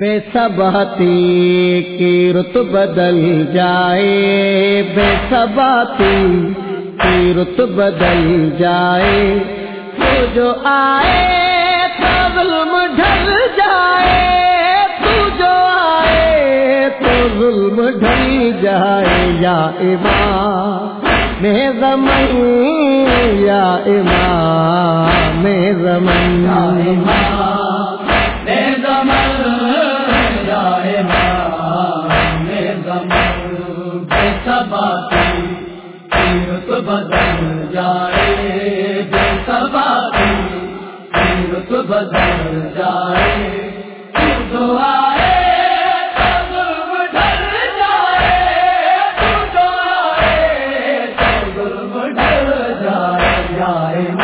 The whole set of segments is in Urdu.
بے سباتی کی رت بدل جائے، بے سباتی کی رت بدل جائے۔ تو جو آئے تو ظلم ڈھل جائے، تو جو آئے تو ظلم ڈھل جائے۔ یا امام، میں زمن یا امام، میں زمن بدل جائے بے سباتی بدل جائے جائے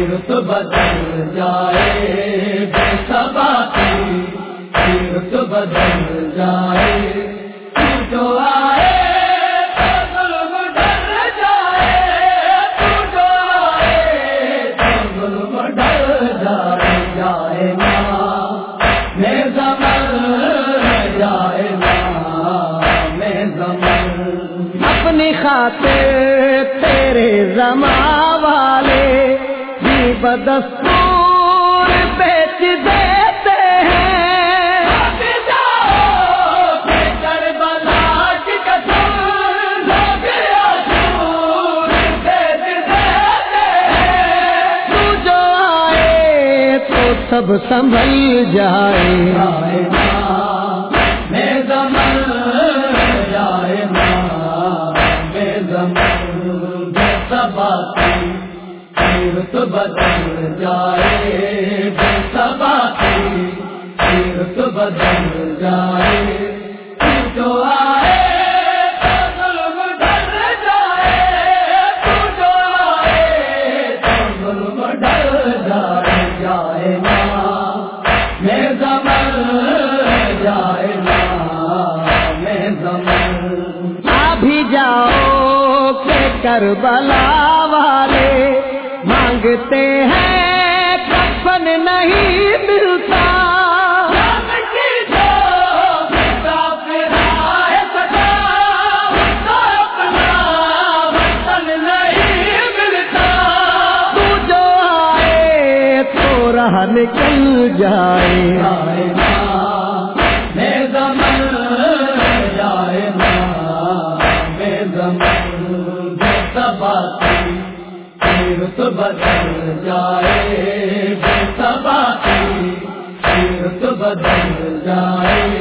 تیرت بدل جائے بے سباتی تیرت بدل جائے۔ تو آئے جائے۔ جائے۔ ماں اپنی خاطر تیرے زماں والے بدستور بیچ دیتے ہیں۔ تو جو آئے تو سب سنبھل جائے۔ بدل جائے بے تیرت بدل جائے۔ جو آئے تو ظلم ڈر جائے۔ تو جو آئے ظلم ڈر جائے۔ جائے میں جائے میں ابھی جاؤ کہ کربلا مانگتے ہیں کفن نہیں ملتا۔ تو جو آئے نکل جائے۔ بدل جائے، بے سباتی تیرت بدل جائے۔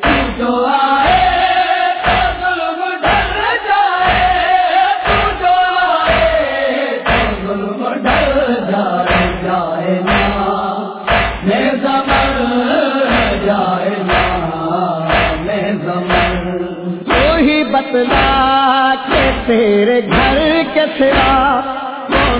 تو جو آئے، ظلم ڈر جائے۔ تو جو آئے، ظلم ڈر جائے۔ جائے ماں میں زمن جائے ماں میں زمن تو ہی بتلا کہ تیرے گھر کے سوا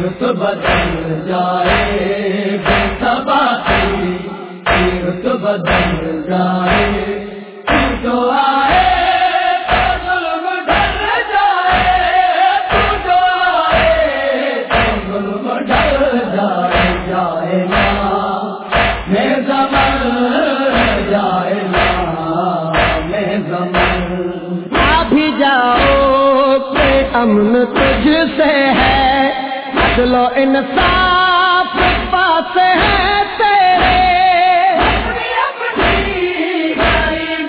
جائے بدل جائے تو جائے تو آئے جائے جائے جائے ابھی جاؤ امن تجھ سے ہے عدل و انصاف پاس ہے تیرے۔ اپنی اپنی غریب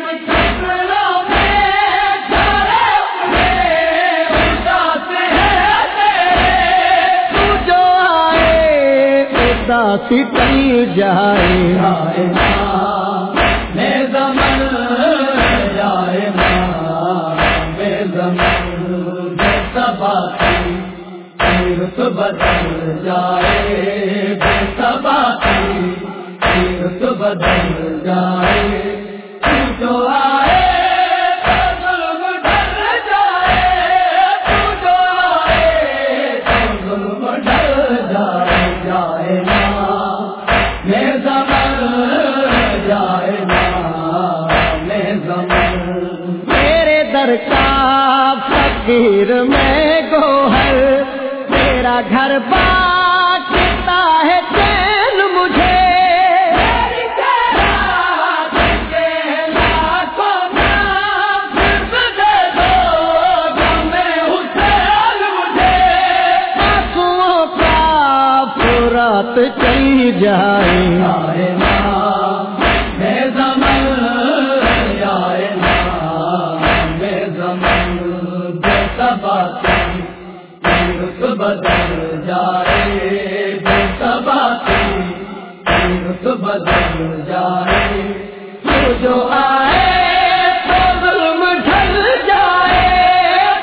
تیرت بدل جائے۔ تو آئے ظلم ڈر جائے۔ تو آئے ظلم ڈر جائے۔ جائے ماں میں زمن جائے ماں میں زمن میرے در کا فقیر میں گوہر تیرا گھر باٹتا بے سباتی تیرت بدل جائے بدل جائے۔ تو جو آئے، تو ظلم ڈھل جائے۔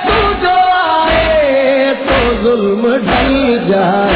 تو جو آئے، تو ظلم ڈھل جائے۔